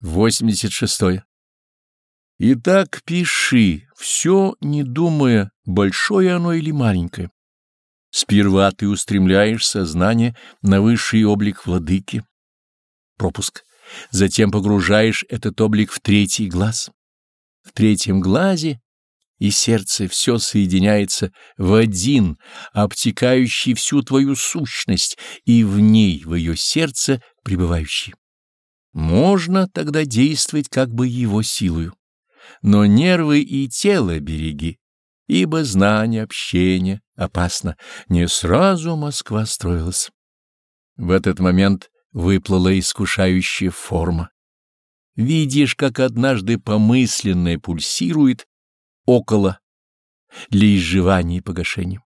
86. Итак, пиши, все не думая, большое оно или маленькое. Сперва ты устремляешь сознание на высший облик владыки. Пропуск. Затем погружаешь этот облик в третий глаз. В третьем глазе и сердце все соединяется в один, обтекающий всю твою сущность, и в ней, в ее сердце, пребывающий. Можно тогда действовать как бы его силою. Но нервы и тело береги, ибо знание, общение опасно. Не сразу Москва строилась. В этот момент выплыла искушающая форма. Видишь, как однажды помысленное пульсирует около для изживания и погашения.